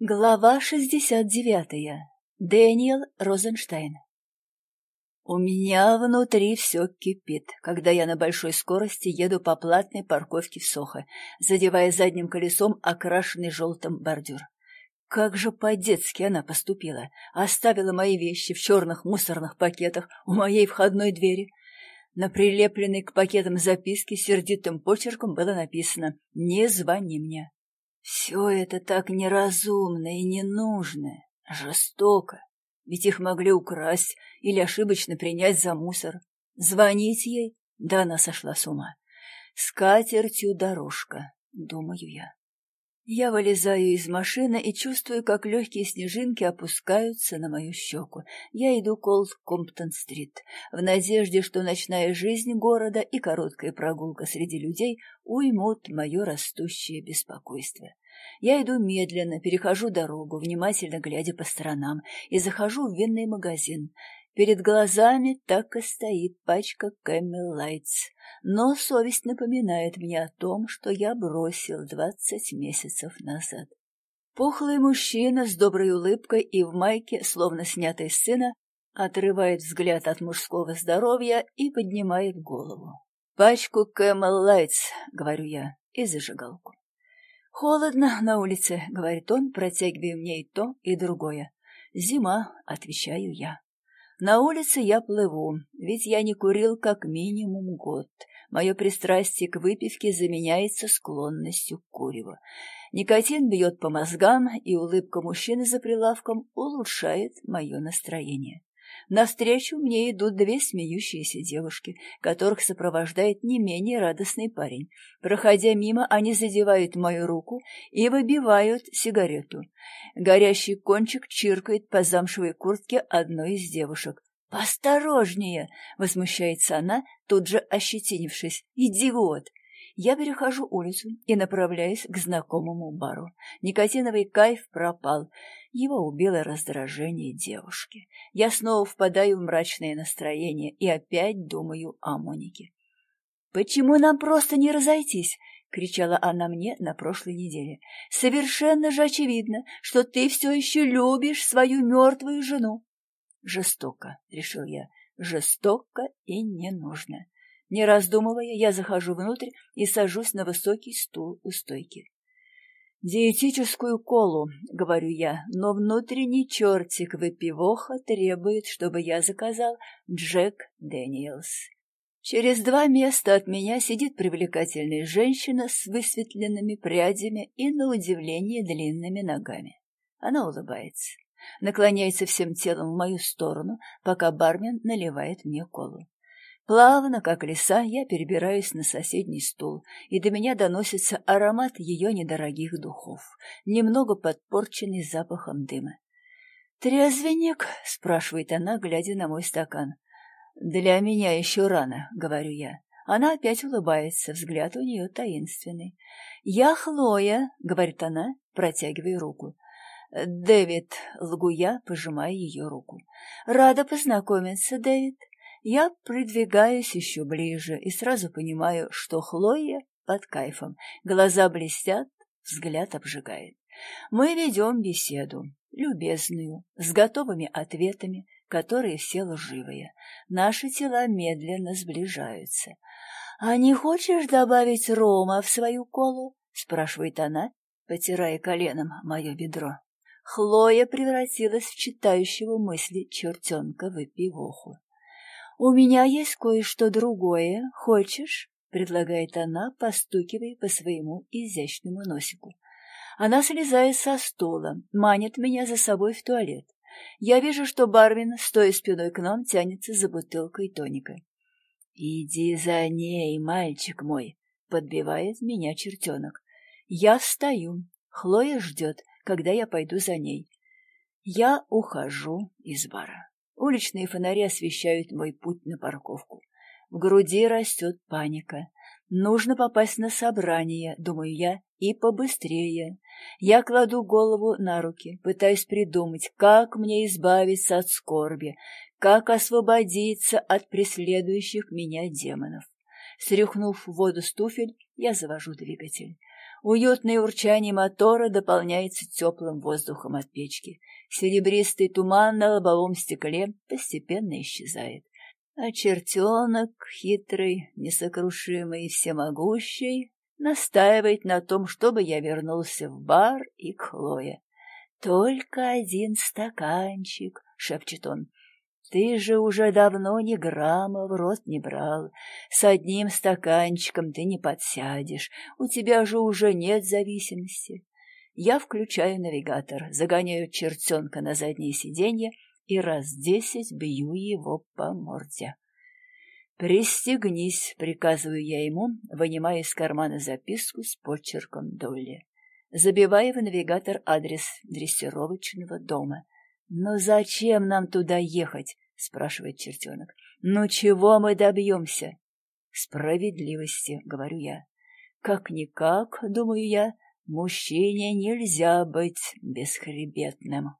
Глава 69. Дэниел Розенштейн. У меня внутри все кипит, когда я на большой скорости еду по платной парковке в Сохо, задевая задним колесом окрашенный желтым бордюр. Как же по-детски она поступила, оставила мои вещи в черных мусорных пакетах у моей входной двери. На прилепленной к пакетам записке сердитым почерком было написано «Не звони мне». Все это так неразумно и ненужно, жестоко, ведь их могли украсть или ошибочно принять за мусор. Звонить ей? Да она сошла с ума. С катертью дорожка, думаю я. Я вылезаю из машины и чувствую, как легкие снежинки опускаются на мою щеку. Я иду к Олд Комптон-стрит, в надежде, что ночная жизнь города и короткая прогулка среди людей уймут мое растущее беспокойство. Я иду медленно, перехожу дорогу, внимательно глядя по сторонам, и захожу в винный магазин. Перед глазами так и стоит пачка Camel Lights, но совесть напоминает мне о том, что я бросил двадцать месяцев назад. Пухлый мужчина с доброй улыбкой и в майке, словно снятой с сына, отрывает взгляд от мужского здоровья и поднимает голову. «Пачку Camel Lights», — говорю я, — и зажигалку. «Холодно на улице», — говорит он, протягивая мне и то, и другое. «Зима», — отвечаю я. На улице я плыву, ведь я не курил как минимум год. Мое пристрастие к выпивке заменяется склонностью к куреву. Никотин бьет по мозгам, и улыбка мужчины за прилавком улучшает мое настроение. Навстречу мне идут две смеющиеся девушки, которых сопровождает не менее радостный парень. Проходя мимо, они задевают мою руку и выбивают сигарету. Горящий кончик чиркает по замшевой куртке одной из девушек. «Посторожнее!» — возмущается она, тут же ощетинившись. «Идиот!» Я перехожу улицу и направляюсь к знакомому бару. Никотиновый кайф пропал. Его убило раздражение девушки. Я снова впадаю в мрачное настроение и опять думаю о Монике. «Почему нам просто не разойтись?» — кричала она мне на прошлой неделе. «Совершенно же очевидно, что ты все еще любишь свою мертвую жену». «Жестоко», — решил я, — «жестоко и не нужно». Не раздумывая, я захожу внутрь и сажусь на высокий стул у стойки. «Диетическую колу», — говорю я, но внутренний чертик выпивоха требует, чтобы я заказал Джек Дэниелс. Через два места от меня сидит привлекательная женщина с высветленными прядями и, на удивление, длинными ногами. Она улыбается, наклоняется всем телом в мою сторону, пока бармен наливает мне колу. Плавно, как лиса, я перебираюсь на соседний стул, и до меня доносится аромат ее недорогих духов, немного подпорченный запахом дыма. «Трезвенник?» — спрашивает она, глядя на мой стакан. «Для меня еще рано», — говорю я. Она опять улыбается, взгляд у нее таинственный. «Я Хлоя», — говорит она, протягивая руку. «Дэвид», — лгу я, пожимая ее руку. «Рада познакомиться, Дэвид». Я придвигаюсь еще ближе и сразу понимаю, что Хлоя под кайфом. Глаза блестят, взгляд обжигает. Мы ведем беседу, любезную, с готовыми ответами, которые все лживые. Наши тела медленно сближаются. «А не хочешь добавить рома в свою колу?» — спрашивает она, потирая коленом мое бедро. Хлоя превратилась в читающего мысли чертенка в эпивоху. «У меня есть кое-что другое. Хочешь?» — предлагает она, постукивая по своему изящному носику. Она слезает со стула, манит меня за собой в туалет. Я вижу, что Барвин, стоя спиной к нам, тянется за бутылкой тоника. «Иди за ней, мальчик мой!» — подбивает меня чертенок. Я встаю. Хлоя ждет, когда я пойду за ней. Я ухожу из бара. Уличные фонари освещают мой путь на парковку. В груди растет паника. Нужно попасть на собрание, думаю я, и побыстрее. Я кладу голову на руки, пытаюсь придумать, как мне избавиться от скорби, как освободиться от преследующих меня демонов. Срюхнув в воду с туфель, я завожу двигатель. Уютное урчание мотора дополняется теплым воздухом от печки. Серебристый туман на лобовом стекле постепенно исчезает. А чертенок, хитрый, несокрушимый и всемогущий, настаивает на том, чтобы я вернулся в бар и к Хлое. «Только один стаканчик», — шепчет он. «Ты же уже давно ни грамма в рот не брал. С одним стаканчиком ты не подсядешь. У тебя же уже нет зависимости». Я включаю навигатор, загоняю чертенка на заднее сиденье и раз десять бью его по морде. «Пристегнись», — приказываю я ему, вынимая из кармана записку с почерком Долли. Забиваю в навигатор адрес дрессировочного дома. «Но зачем нам туда ехать?» — спрашивает чертенок. «Ну чего мы добьемся?» «Справедливости», — говорю я. «Как-никак, — думаю я, — мужчине нельзя быть бесхребетным».